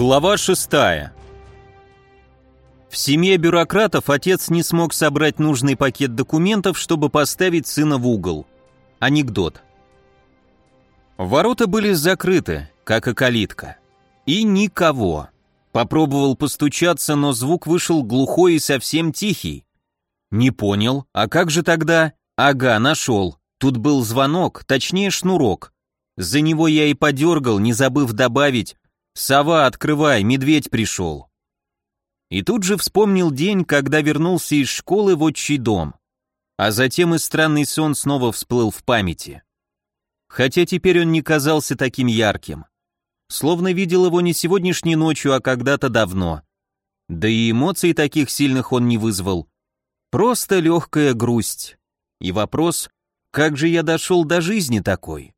Глава шестая. В семье бюрократов отец не смог собрать нужный пакет документов, чтобы поставить сына в угол. Анекдот. Ворота были закрыты, как и калитка. И никого. Попробовал постучаться, но звук вышел глухой и совсем тихий. Не понял, а как же тогда? Ага, нашел. Тут был звонок, точнее шнурок. За него я и подергал, не забыв добавить «Сова, открывай, медведь пришел». И тут же вспомнил день, когда вернулся из школы в отчий дом. А затем и странный сон снова всплыл в памяти. Хотя теперь он не казался таким ярким. Словно видел его не сегодняшней ночью, а когда-то давно. Да и эмоций таких сильных он не вызвал. Просто легкая грусть. И вопрос, как же я дошел до жизни такой?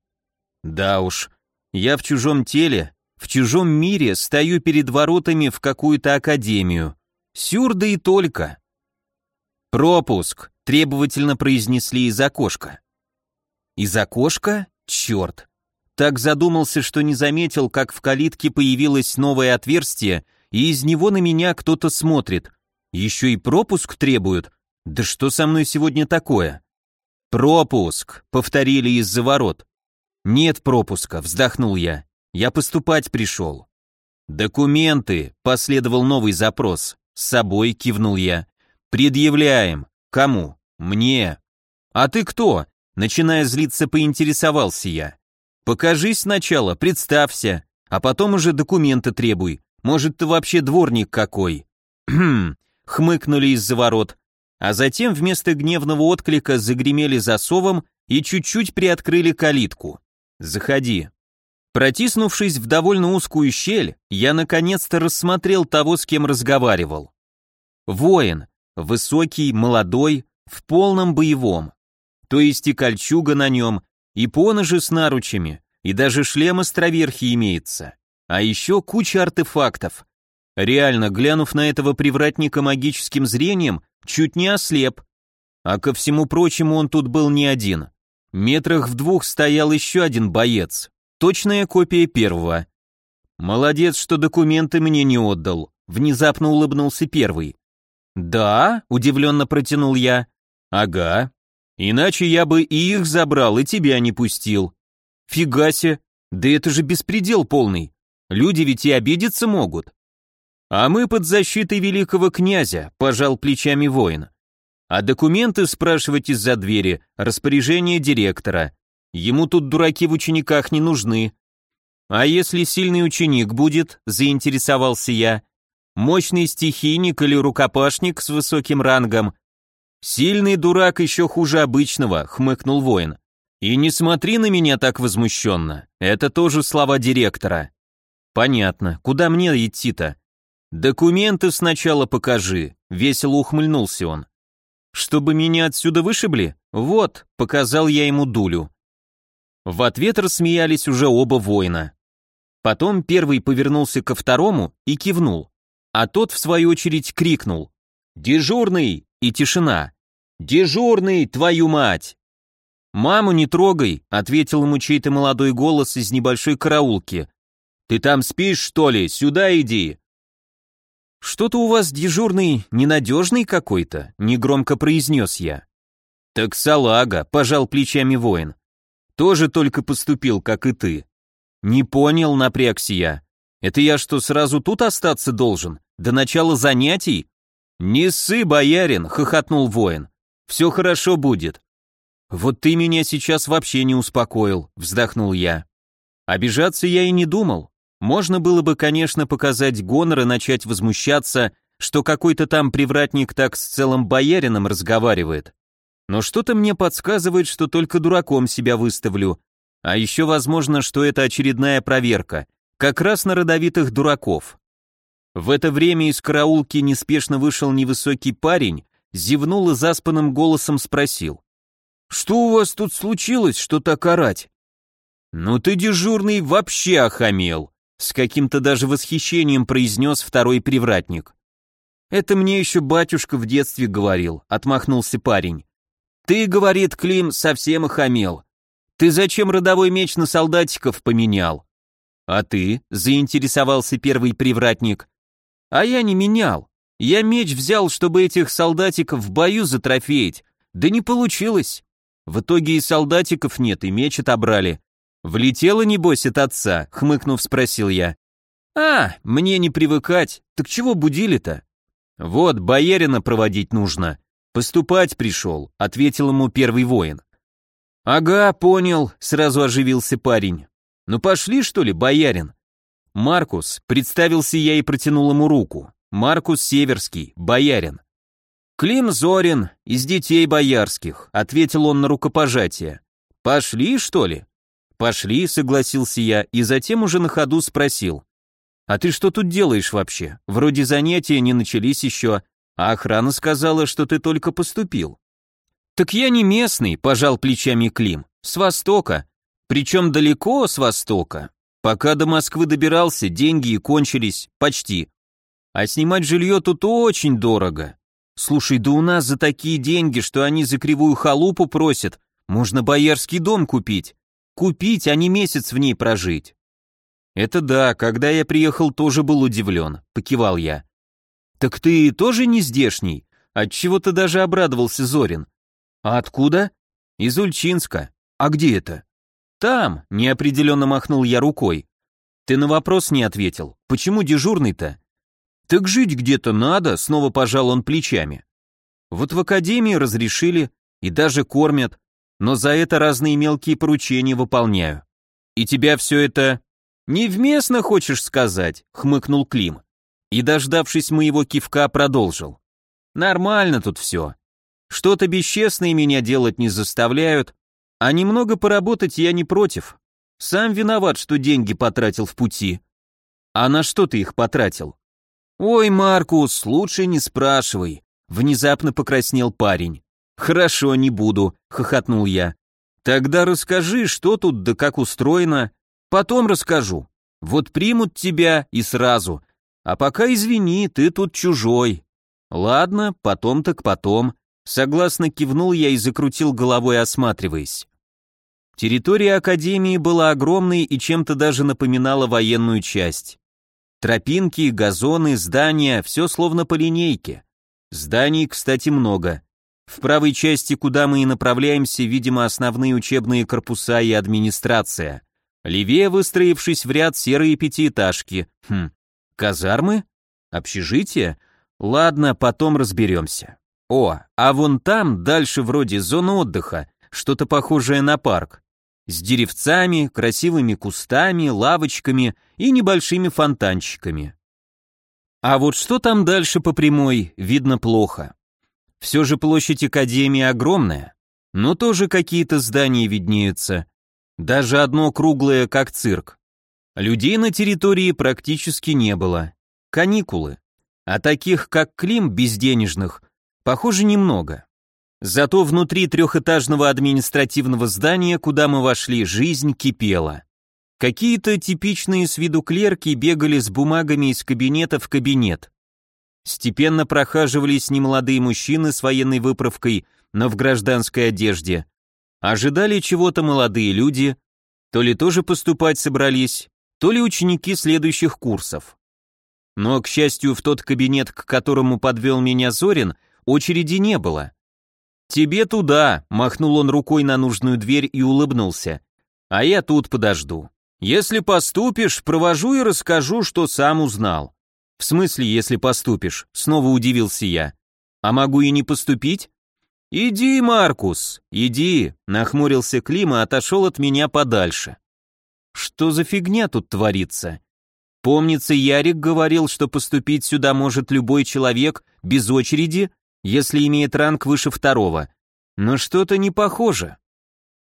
Да уж, я в чужом теле, в чужом мире стою перед воротами в какую-то академию. Сюр и только. «Пропуск», — требовательно произнесли из окошка. Из окошка? Черт. Так задумался, что не заметил, как в калитке появилось новое отверстие, и из него на меня кто-то смотрит. Еще и пропуск требуют. Да что со мной сегодня такое? «Пропуск», — повторили из-за ворот. «Нет пропуска», — вздохнул я. Я поступать пришел. Документы, последовал новый запрос. С собой кивнул я. Предъявляем. Кому? Мне. А ты кто? Начиная злиться, поинтересовался я. Покажись сначала, представься, а потом уже документы требуй. Может, ты вообще дворник какой? Хм, хмыкнули из-за ворот, а затем вместо гневного отклика загремели засовом и чуть-чуть приоткрыли калитку. Заходи. Протиснувшись в довольно узкую щель, я наконец-то рассмотрел того, с кем разговаривал. Воин, высокий, молодой, в полном боевом. То есть и кольчуга на нем, и поножи с наручами, и даже шлем островерхи имеется. А еще куча артефактов. Реально, глянув на этого привратника магическим зрением, чуть не ослеп. А ко всему прочему он тут был не один. Метрах в двух стоял еще один боец, Точная копия первого. Молодец, что документы мне не отдал. Внезапно улыбнулся первый. Да, удивленно протянул я. Ага. Иначе я бы и их забрал, и тебя не пустил. Фига себе. Да это же беспредел полный. Люди ведь и обидеться могут. А мы под защитой великого князя, пожал плечами воин. А документы спрашивать из-за двери, распоряжение директора. Ему тут дураки в учениках не нужны. А если сильный ученик будет, заинтересовался я, мощный стихийник или рукопашник с высоким рангом. Сильный дурак еще хуже обычного, хмыкнул воин. И не смотри на меня так возмущенно, это тоже слова директора. Понятно, куда мне идти-то? Документы сначала покажи, весело ухмыльнулся он. Чтобы меня отсюда вышибли? Вот, показал я ему дулю. В ответ рассмеялись уже оба воина. Потом первый повернулся ко второму и кивнул, а тот в свою очередь крикнул «Дежурный!» и тишина. «Дежурный, твою мать!» «Маму не трогай», — ответил ему чей-то молодой голос из небольшой караулки. «Ты там спишь, что ли? Сюда иди!» «Что-то у вас дежурный ненадежный какой-то», — негромко произнес я. «Так салага», — пожал плечами воин. Тоже только поступил, как и ты. Не понял, напрягся я. Это я что, сразу тут остаться должен? До начала занятий? Не ссы, боярин, хохотнул воин. Все хорошо будет. Вот ты меня сейчас вообще не успокоил, вздохнул я. Обижаться я и не думал. Можно было бы, конечно, показать гонор и начать возмущаться, что какой-то там привратник так с целым боярином разговаривает. Но что-то мне подсказывает, что только дураком себя выставлю. А еще возможно, что это очередная проверка, как раз на родовитых дураков. В это время из караулки неспешно вышел невысокий парень, зевнул и заспанным голосом спросил. «Что у вас тут случилось, что так орать?» «Ну ты, дежурный, вообще охамел», с каким-то даже восхищением произнес второй привратник. «Это мне еще батюшка в детстве говорил», — отмахнулся парень. Ты, говорит Клим, совсем охамел. Ты зачем родовой меч на солдатиков поменял? «А ты?» — заинтересовался первый привратник. «А я не менял. Я меч взял, чтобы этих солдатиков в бою затрофеять. Да не получилось. В итоге и солдатиков нет, и меч отобрали. Влетела, небось, от отца?» — хмыкнув, спросил я. «А, мне не привыкать. Так чего будили-то?» «Вот, боярина проводить нужно. Поступать пришел», — ответил ему первый воин. «Ага, понял», — сразу оживился парень. «Ну пошли, что ли, боярин?» «Маркус», — представился я и протянул ему руку. «Маркус Северский, боярин». «Клим Зорин, из детей боярских», — ответил он на рукопожатие. «Пошли, что ли?» «Пошли», — согласился я, и затем уже на ходу спросил. «А ты что тут делаешь вообще? Вроде занятия не начались еще, а охрана сказала, что ты только поступил». «Так я не местный», — пожал плечами Клим. «С востока. Причем далеко с востока. Пока до Москвы добирался, деньги и кончились. Почти. А снимать жилье тут очень дорого. Слушай, да у нас за такие деньги, что они за кривую халупу просят, можно боярский дом купить. Купить, а не месяц в ней прожить». «Это да, когда я приехал, тоже был удивлен», — покивал я. «Так ты тоже не здешний?» Отчего ты даже обрадовался Зорин. «А откуда?» «Из Ульчинска. А где это?» «Там», — неопределенно махнул я рукой. «Ты на вопрос не ответил. Почему дежурный-то?» «Так жить где-то надо», — снова пожал он плечами. «Вот в академии разрешили и даже кормят, но за это разные мелкие поручения выполняю. И тебя все это...» «Невместно, хочешь сказать?» — хмыкнул Клим. И, дождавшись моего кивка, продолжил. «Нормально тут все. Что-то бесчестное меня делать не заставляют, а немного поработать я не против. Сам виноват, что деньги потратил в пути. А на что ты их потратил? Ой, Маркус, лучше не спрашивай. Внезапно покраснел парень. Хорошо, не буду, хохотнул я. Тогда расскажи, что тут да как устроено. Потом расскажу. Вот примут тебя и сразу. А пока извини, ты тут чужой. Ладно, потом так потом. Согласно кивнул я и закрутил головой, осматриваясь. Территория Академии была огромной и чем-то даже напоминала военную часть. Тропинки, газоны, здания, все словно по линейке. Зданий, кстати, много. В правой части, куда мы и направляемся, видимо, основные учебные корпуса и администрация. Левее, выстроившись в ряд, серые пятиэтажки. Хм, казармы? Общежитие? Ладно, потом разберемся. О, а вон там, дальше вроде зона отдыха, что-то похожее на парк. С деревцами, красивыми кустами, лавочками и небольшими фонтанчиками. А вот что там дальше по прямой, видно плохо. Все же площадь Академии огромная, но тоже какие-то здания виднеются. Даже одно круглое, как цирк. Людей на территории практически не было. Каникулы. А таких, как Клим, безденежных, Похоже, немного. Зато внутри трехэтажного административного здания, куда мы вошли, жизнь кипела. Какие-то типичные с виду клерки бегали с бумагами из кабинета в кабинет. Степенно прохаживались немолодые мужчины с военной выправкой, но в гражданской одежде. Ожидали чего-то молодые люди, то ли тоже поступать собрались, то ли ученики следующих курсов. Но, к счастью, в тот кабинет, к которому подвел меня Зорин, очереди не было. «Тебе туда», — махнул он рукой на нужную дверь и улыбнулся. «А я тут подожду. Если поступишь, провожу и расскажу, что сам узнал». «В смысле, если поступишь?» — снова удивился я. «А могу и не поступить?» «Иди, Маркус, иди», — нахмурился Клим и отошел от меня подальше. «Что за фигня тут творится?» Помнится, Ярик говорил, что поступить сюда может любой человек без очереди если имеет ранг выше второго. Но что-то не похоже.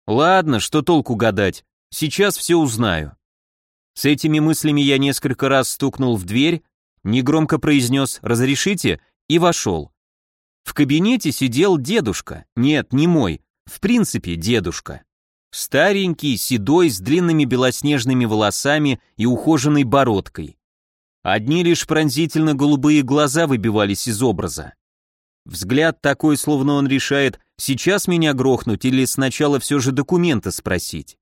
Ладно, что толку гадать, сейчас все узнаю. С этими мыслями я несколько раз стукнул в дверь, негромко произнес «разрешите» и вошел. В кабинете сидел дедушка, нет, не мой, в принципе дедушка. Старенький, седой, с длинными белоснежными волосами и ухоженной бородкой. Одни лишь пронзительно голубые глаза выбивались из образа. Взгляд такой, словно он решает, сейчас меня грохнуть или сначала все же документы спросить.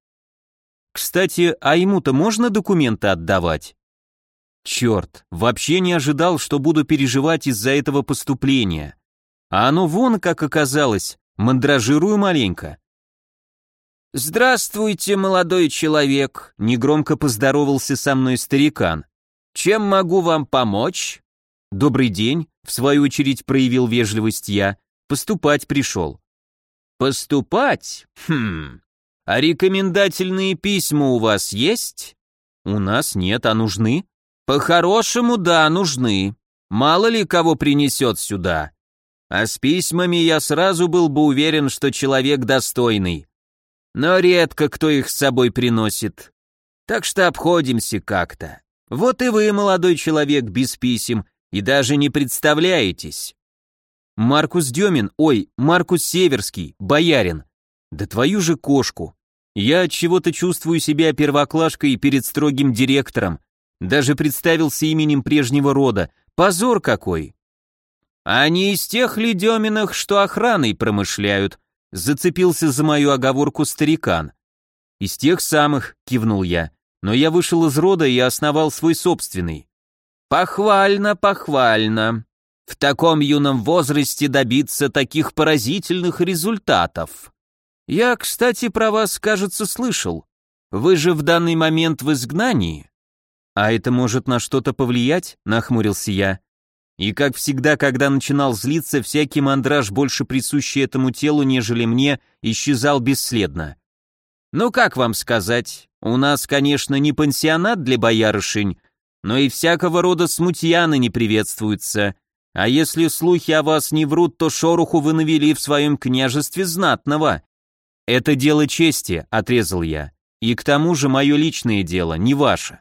Кстати, а ему-то можно документы отдавать? Черт, вообще не ожидал, что буду переживать из-за этого поступления. А оно вон, как оказалось, мандражирую маленько. «Здравствуйте, молодой человек», — негромко поздоровался со мной старикан. «Чем могу вам помочь?» «Добрый день», — в свою очередь проявил вежливость я, поступать пришел. «Поступать? Хм. А рекомендательные письма у вас есть?» «У нас нет, а нужны?» «По-хорошему, да, нужны. Мало ли кого принесет сюда. А с письмами я сразу был бы уверен, что человек достойный. Но редко кто их с собой приносит. Так что обходимся как-то. Вот и вы, молодой человек, без писем, и даже не представляетесь. Маркус Демин, ой, Маркус Северский, боярин. Да твою же кошку. Я от чего-то чувствую себя первоклашкой перед строгим директором. Даже представился именем прежнего рода. Позор какой. «А не из тех ли Деминых, что охраной промышляют?» Зацепился за мою оговорку старикан. «Из тех самых», — кивнул я, «но я вышел из рода и основал свой собственный». «Похвально, похвально. В таком юном возрасте добиться таких поразительных результатов. Я, кстати, про вас, кажется, слышал. Вы же в данный момент в изгнании». «А это может на что-то повлиять?» — нахмурился я. И как всегда, когда начинал злиться, всякий мандраж, больше присущий этому телу, нежели мне, исчезал бесследно. Ну как вам сказать, у нас, конечно, не пансионат для боярышень, но и всякого рода смутьяны не приветствуются. А если слухи о вас не врут, то шороху вы навели в своем княжестве знатного. Это дело чести, отрезал я. И к тому же мое личное дело, не ваше.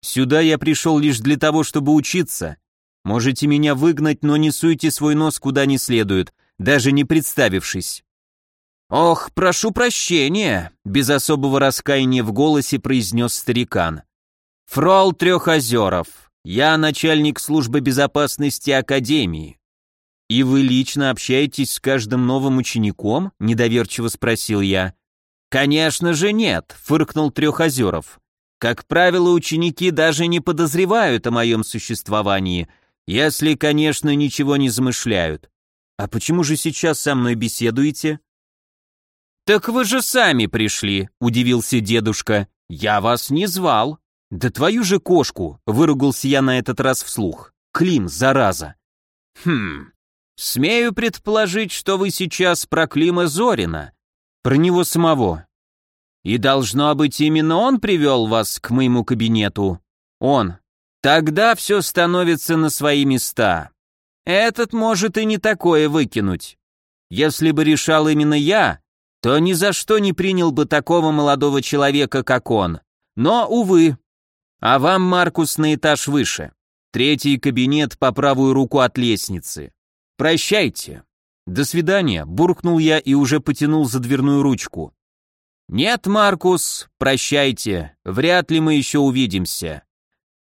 Сюда я пришел лишь для того, чтобы учиться, Можете меня выгнать, но не суйте свой нос куда не следует, даже не представившись». «Ох, прошу прощения», — без особого раскаяния в голосе произнес старикан. «Фрол Трехозеров, я начальник службы безопасности Академии». «И вы лично общаетесь с каждым новым учеником?» — недоверчиво спросил я. «Конечно же нет», — фыркнул Трехозеров. «Как правило, ученики даже не подозревают о моем существовании, если, конечно, ничего не замышляют. А почему же сейчас со мной беседуете? Так вы же сами пришли, удивился дедушка. Я вас не звал. Да твою же кошку, выругался я на этот раз вслух. Клим, зараза. Хм. Смею предположить, что вы сейчас про Клима Зорина. Про него самого. И должно быть именно он привел вас к моему кабинету. Он. Тогда все становится на свои места. Этот может и не такое выкинуть. Если бы решал именно я, то ни за что не принял бы такого молодого человека, как он. Но, увы. А вам, Маркус, на этаж выше. Третий кабинет по правую руку от лестницы. Прощайте. До свидания, буркнул я и уже потянул за дверную ручку. Нет, Маркус, прощайте. Вряд ли мы еще увидимся.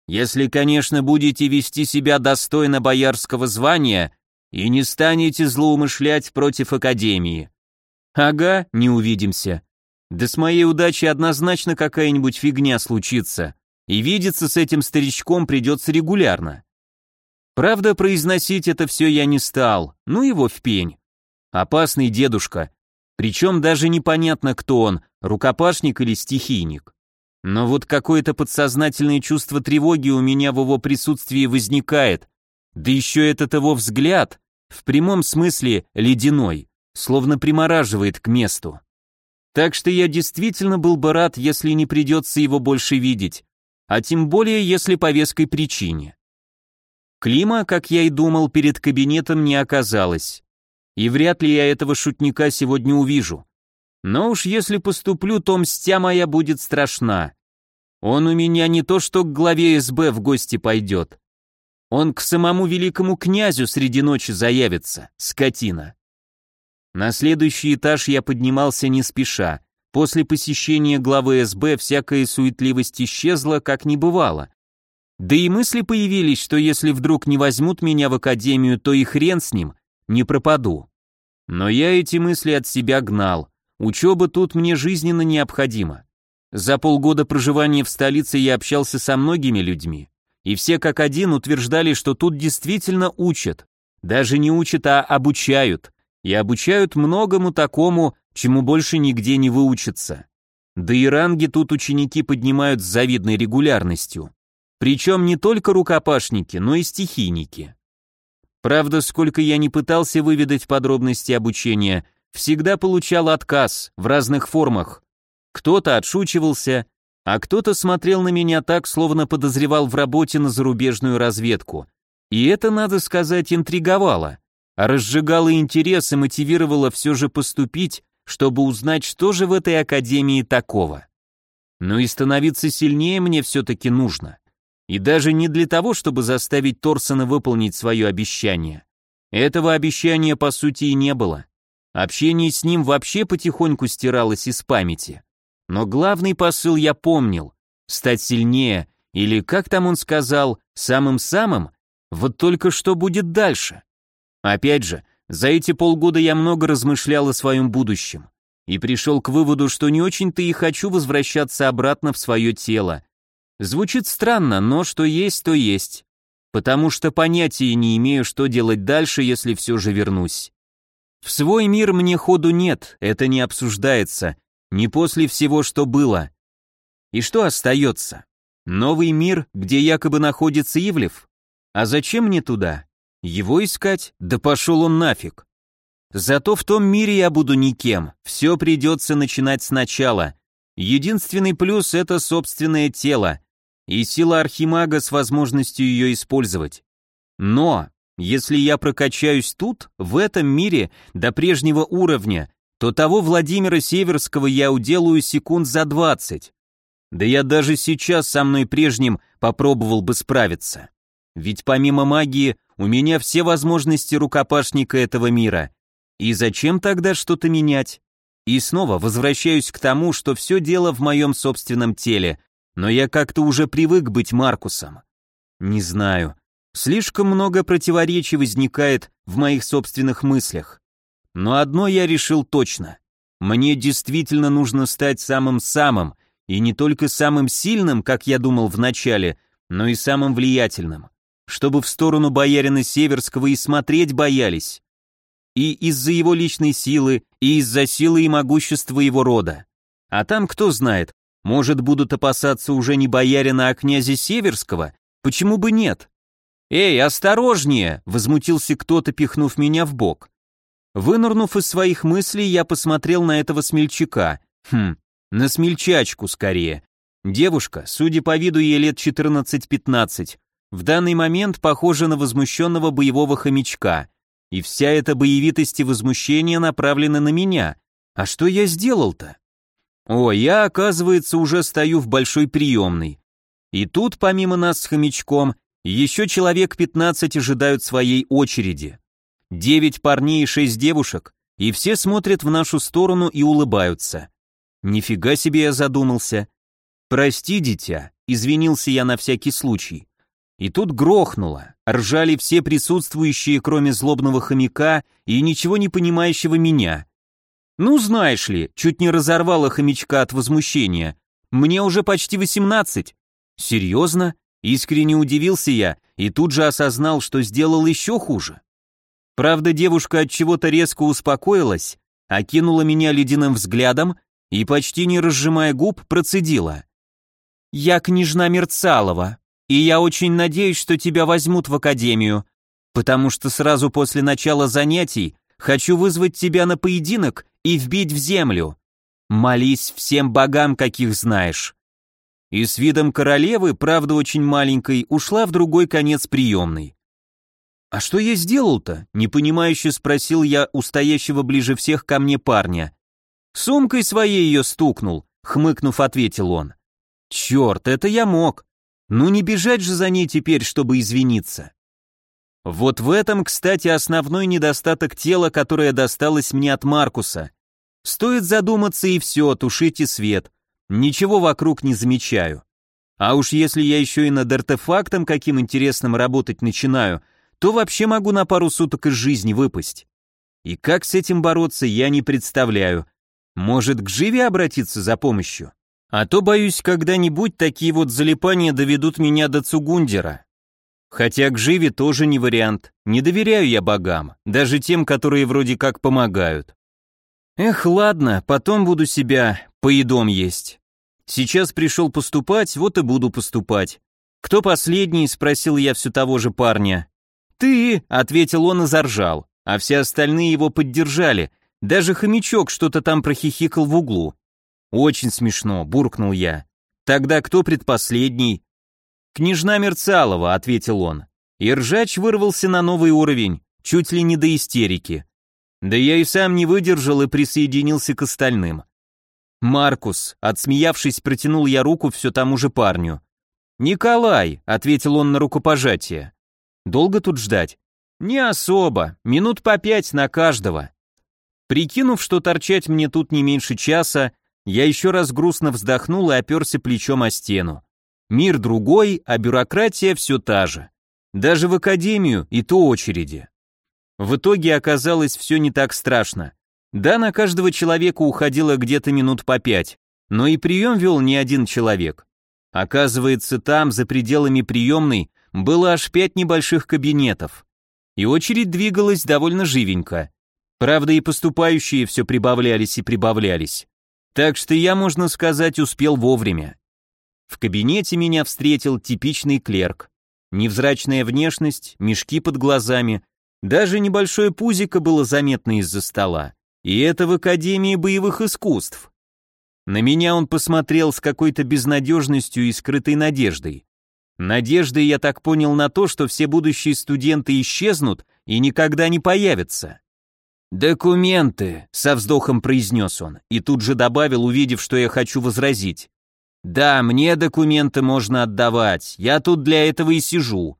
Если, конечно, будете вести себя достойно боярского звания и не станете злоумышлять против Академии. Ага, не увидимся. Да с моей удачей однозначно какая-нибудь фигня случится, и видеться с этим старичком придется регулярно. Правда, произносить это все я не стал, ну его в пень. Опасный дедушка, причем даже непонятно, кто он, рукопашник или стихийник. Но вот какое-то подсознательное чувство тревоги у меня в его присутствии возникает. Да еще этот его взгляд, в прямом смысле ледяной, словно примораживает к месту. Так что я действительно был бы рад, если не придется его больше видеть, а тем более, если по веской причине. Клима, как я и думал, перед кабинетом не оказалось. И вряд ли я этого шутника сегодня увижу. Но уж если поступлю, то мстя моя будет страшна. Он у меня не то что к главе СБ в гости пойдет. Он к самому великому князю среди ночи заявится, скотина. На следующий этаж я поднимался не спеша. После посещения главы СБ всякая суетливость исчезла, как не бывало. Да и мысли появились, что если вдруг не возьмут меня в академию, то и хрен с ним, не пропаду. Но я эти мысли от себя гнал. Учеба тут мне жизненно необходима. За полгода проживания в столице я общался со многими людьми, и все как один утверждали, что тут действительно учат. Даже не учат, а обучают. И обучают многому такому, чему больше нигде не выучиться. Да и ранги тут ученики поднимают с завидной регулярностью. Причем не только рукопашники, но и стихийники. Правда, сколько я не пытался выведать подробности обучения, всегда получал отказ в разных формах. Кто-то отшучивался, а кто-то смотрел на меня так, словно подозревал в работе на зарубежную разведку. И это, надо сказать, интриговало, а разжигало интерес и мотивировало все же поступить, чтобы узнать, что же в этой академии такого. Но и становиться сильнее мне все-таки нужно. И даже не для того, чтобы заставить Торсона выполнить свое обещание. Этого обещания по сути и не было. Общение с ним вообще потихоньку стиралось из памяти. Но главный посыл я помнил. Стать сильнее, или, как там он сказал, самым-самым? Вот только что будет дальше? Опять же, за эти полгода я много размышлял о своем будущем. И пришел к выводу, что не очень-то и хочу возвращаться обратно в свое тело. Звучит странно, но что есть, то есть. Потому что понятия не имею, что делать дальше, если все же вернусь. В свой мир мне ходу нет, это не обсуждается, не после всего, что было. И что остается? Новый мир, где якобы находится Ивлев? А зачем мне туда? Его искать? Да пошел он нафиг. Зато в том мире я буду никем, все придется начинать сначала. Единственный плюс — это собственное тело и сила архимага с возможностью ее использовать. Но, если я прокачаюсь тут, в этом мире, до прежнего уровня, то того Владимира Северского я уделаю секунд за двадцать. Да я даже сейчас со мной прежним попробовал бы справиться. Ведь помимо магии у меня все возможности рукопашника этого мира. И зачем тогда что-то менять? И снова возвращаюсь к тому, что все дело в моем собственном теле, но я как-то уже привык быть Маркусом. Не знаю, слишком много противоречий возникает в моих собственных мыслях. Но одно я решил точно. Мне действительно нужно стать самым-самым, и не только самым сильным, как я думал вначале, но и самым влиятельным. Чтобы в сторону боярина Северского и смотреть боялись. И из-за его личной силы, и из-за силы и могущества его рода. А там кто знает, может будут опасаться уже не боярина, а князя Северского? Почему бы нет? «Эй, осторожнее!» — возмутился кто-то, пихнув меня в бок. Вынырнув из своих мыслей, я посмотрел на этого смельчака. Хм, на смельчачку скорее. Девушка, судя по виду, ей лет 14-15, в данный момент похожа на возмущенного боевого хомячка. И вся эта боевитость и возмущение направлены на меня. А что я сделал-то? О, я, оказывается, уже стою в большой приемной. И тут, помимо нас с хомячком, еще человек 15 ожидают своей очереди. Девять парней и шесть девушек, и все смотрят в нашу сторону и улыбаются. Нифига себе я задумался. Прости, дитя, извинился я на всякий случай. И тут грохнуло. Ржали все присутствующие, кроме злобного хомяка и ничего не понимающего меня. Ну, знаешь ли, чуть не разорвало хомячка от возмущения. Мне уже почти восемнадцать. Серьезно? Искренне удивился я и тут же осознал, что сделал еще хуже. Правда, девушка от чего-то резко успокоилась, окинула меня ледяным взглядом и, почти не разжимая губ, процедила. «Я княжна Мерцалова, и я очень надеюсь, что тебя возьмут в академию, потому что сразу после начала занятий хочу вызвать тебя на поединок и вбить в землю. Молись всем богам, каких знаешь». И с видом королевы, правда очень маленькой, ушла в другой конец приемной. «А что я сделал-то?» — непонимающе спросил я у стоящего ближе всех ко мне парня. «Сумкой своей ее стукнул», — хмыкнув, ответил он. «Черт, это я мог. Ну не бежать же за ней теперь, чтобы извиниться». Вот в этом, кстати, основной недостаток тела, которое досталось мне от Маркуса. Стоит задуматься и все, тушите свет. Ничего вокруг не замечаю. А уж если я еще и над артефактом каким интересным работать начинаю — то вообще могу на пару суток из жизни выпасть. И как с этим бороться, я не представляю. Может, к Живе обратиться за помощью? А то, боюсь, когда-нибудь такие вот залипания доведут меня до Цугундера. Хотя к Живе тоже не вариант. Не доверяю я богам, даже тем, которые вроде как помогают. Эх, ладно, потом буду себя поедом есть. Сейчас пришел поступать, вот и буду поступать. Кто последний, спросил я все того же парня. Ты, ответил он и заржал, а все остальные его поддержали. Даже хомячок что-то там прохихикал в углу. Очень смешно, буркнул я. Тогда кто предпоследний? Княжна Мерцалова, ответил он. И ржач вырвался на новый уровень, чуть ли не до истерики. Да я и сам не выдержал и присоединился к остальным. Маркус, отсмеявшись, протянул я руку все тому же парню. Николай, ответил он на рукопожатие. Долго тут ждать? Не особо, минут по пять на каждого. Прикинув, что торчать мне тут не меньше часа, я еще раз грустно вздохнул и оперся плечом о стену. Мир другой, а бюрократия все та же. Даже в академию и то очереди. В итоге оказалось все не так страшно. Да, на каждого человека уходило где-то минут по пять, но и прием вел не один человек. Оказывается, там, за пределами приемной, было аж пять небольших кабинетов. И очередь двигалась довольно живенько. Правда, и поступающие все прибавлялись и прибавлялись. Так что я, можно сказать, успел вовремя. В кабинете меня встретил типичный клерк. Невзрачная внешность, мешки под глазами, даже небольшое пузико было заметно из-за стола. И это в Академии боевых искусств. На меня он посмотрел с какой-то безнадежностью и скрытой надеждой. Надеждой я так понял на то, что все будущие студенты исчезнут и никогда не появятся. «Документы», — со вздохом произнес он, и тут же добавил, увидев, что я хочу возразить. «Да, мне документы можно отдавать, я тут для этого и сижу».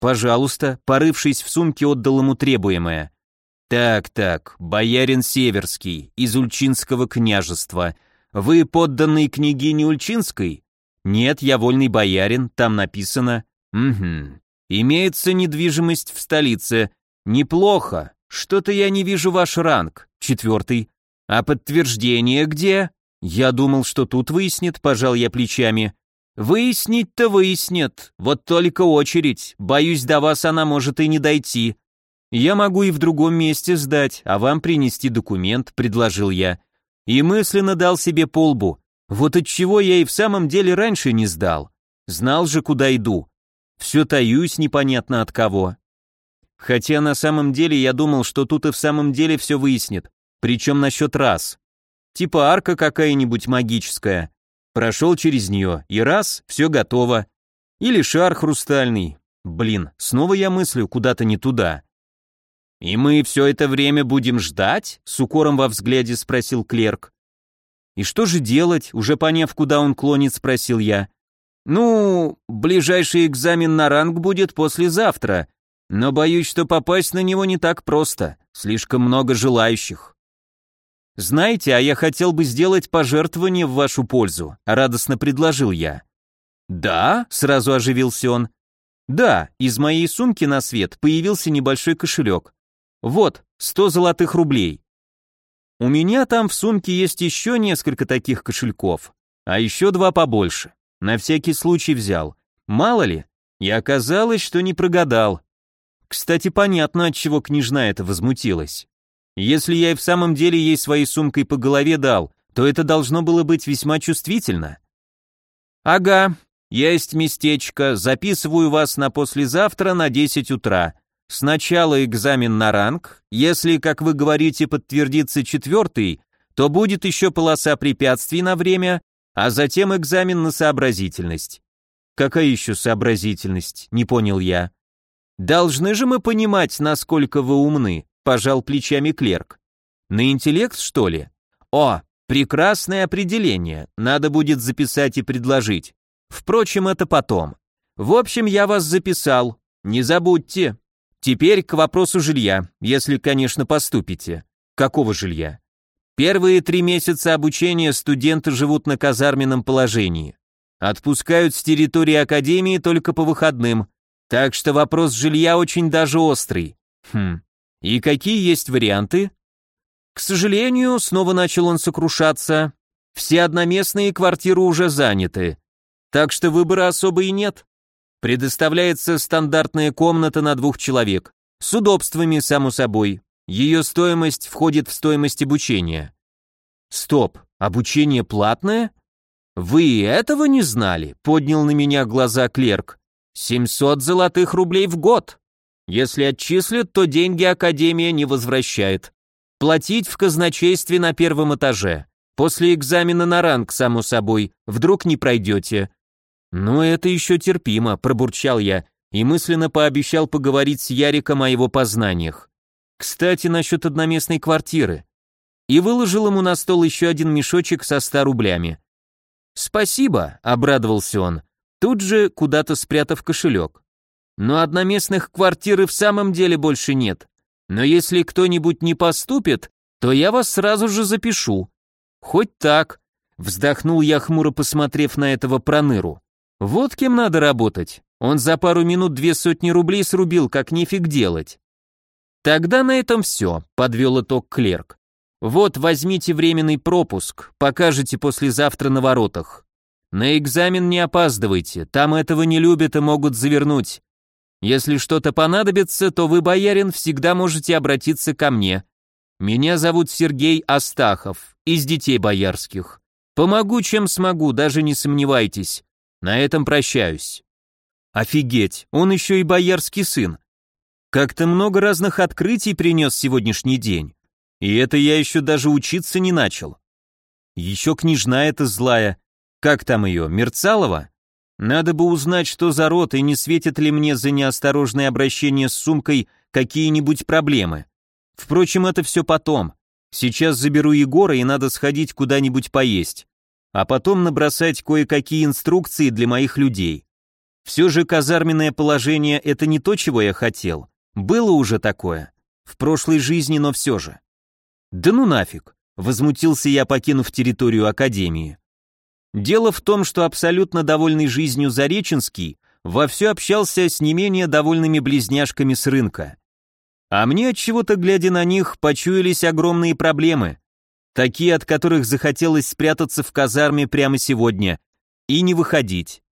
«Пожалуйста», — порывшись в сумке, отдал ему требуемое. «Так-так, боярин Северский, из Ульчинского княжества. Вы подданный княгине Ульчинской?» «Нет, я вольный боярин, там написано». «Угу. Имеется недвижимость в столице. Неплохо. Что-то я не вижу ваш ранг. Четвертый. А подтверждение где? Я думал, что тут выяснит, пожал я плечами. Выяснить-то выяснит. Вот только очередь. Боюсь, до вас она может и не дойти. Я могу и в другом месте сдать, а вам принести документ, предложил я. И мысленно дал себе полбу. Вот от чего я и в самом деле раньше не сдал. Знал же, куда иду. Все таюсь непонятно от кого. Хотя на самом деле я думал, что тут и в самом деле все выяснит, причем насчет раз. Типа арка какая-нибудь магическая. Прошел через нее, и раз, все готово. Или шар хрустальный. Блин, снова я мыслю куда-то не туда. «И мы все это время будем ждать?» — с укором во взгляде спросил клерк. «И что же делать?» — уже поняв, куда он клонит, спросил я. «Ну, ближайший экзамен на ранг будет послезавтра», но боюсь, что попасть на него не так просто, слишком много желающих. Знаете, а я хотел бы сделать пожертвование в вашу пользу, радостно предложил я. Да, сразу оживился он. Да, из моей сумки на свет появился небольшой кошелек. Вот, сто золотых рублей. У меня там в сумке есть еще несколько таких кошельков, а еще два побольше. На всякий случай взял. Мало ли, и оказалось, что не прогадал. Кстати, понятно, от чего княжна это возмутилась. Если я и в самом деле ей своей сумкой по голове дал, то это должно было быть весьма чувствительно. Ага, есть местечко, записываю вас на послезавтра на 10 утра. Сначала экзамен на ранг, если, как вы говорите, подтвердится четвертый, то будет еще полоса препятствий на время, а затем экзамен на сообразительность. Какая еще сообразительность, не понял я. «Должны же мы понимать, насколько вы умны», — пожал плечами клерк. «На интеллект, что ли? О, прекрасное определение, надо будет записать и предложить. Впрочем, это потом. В общем, я вас записал, не забудьте. Теперь к вопросу жилья, если, конечно, поступите. Какого жилья? Первые три месяца обучения студенты живут на казарменном положении. Отпускают с территории академии только по выходным, так что вопрос жилья очень даже острый. Хм. И какие есть варианты? К сожалению, снова начал он сокрушаться, Все одноместные квартиры уже заняты. Так что выбора особо и нет. Предоставляется стандартная комната на двух человек. С удобствами, само собой. Ее стоимость входит в стоимость обучения. Стоп, обучение платное? Вы этого не знали? Поднял на меня глаза клерк. 700 золотых рублей в год. Если отчислят, то деньги Академия не возвращает. Платить в казначействе на первом этаже. После экзамена на ранг, само собой. Вдруг не пройдете. Ну, это еще терпимо, пробурчал я и мысленно пообещал поговорить с Яриком о его познаниях. Кстати, насчет одноместной квартиры. И выложил ему на стол еще один мешочек со ста рублями. «Спасибо», — обрадовался он, тут же куда-то спрятав кошелек. «Но одноместных квартир и в самом деле больше нет. Но если кто-нибудь не поступит, то я вас сразу же запишу». «Хоть так», — вздохнул я хмуро, посмотрев на этого проныру. «Вот кем надо работать. Он за пару минут две сотни рублей срубил, как нефиг делать». «Тогда на этом все», — подвел итог клерк. «Вот, возьмите временный пропуск, покажете послезавтра на воротах. На экзамен не опаздывайте, там этого не любят и могут завернуть. Если что-то понадобится, то вы, боярин, всегда можете обратиться ко мне. Меня зовут Сергей Астахов, из детей боярских. Помогу, чем смогу, даже не сомневайтесь. На этом прощаюсь». Офигеть, он еще и боярский сын. Как-то много разных открытий принес сегодняшний день. И это я еще даже учиться не начал. Еще княжна эта злая. Как там ее, Мерцалова? Надо бы узнать, что за род, и не светит ли мне за неосторожное обращение с сумкой какие-нибудь проблемы. Впрочем, это все потом. Сейчас заберу Егора, и надо сходить куда-нибудь поесть. А потом набросать кое-какие инструкции для моих людей. Все же казарменное положение — это не то, чего я хотел. Было уже такое. В прошлой жизни, но все же. Да ну нафиг, возмутился я, покинув территорию Академии. Дело в том, что абсолютно довольный жизнью Зареченский вовсю общался с не менее довольными близняшками с рынка. А мне от чего-то глядя на них, почуялись огромные проблемы, такие, от которых захотелось спрятаться в казарме прямо сегодня и не выходить.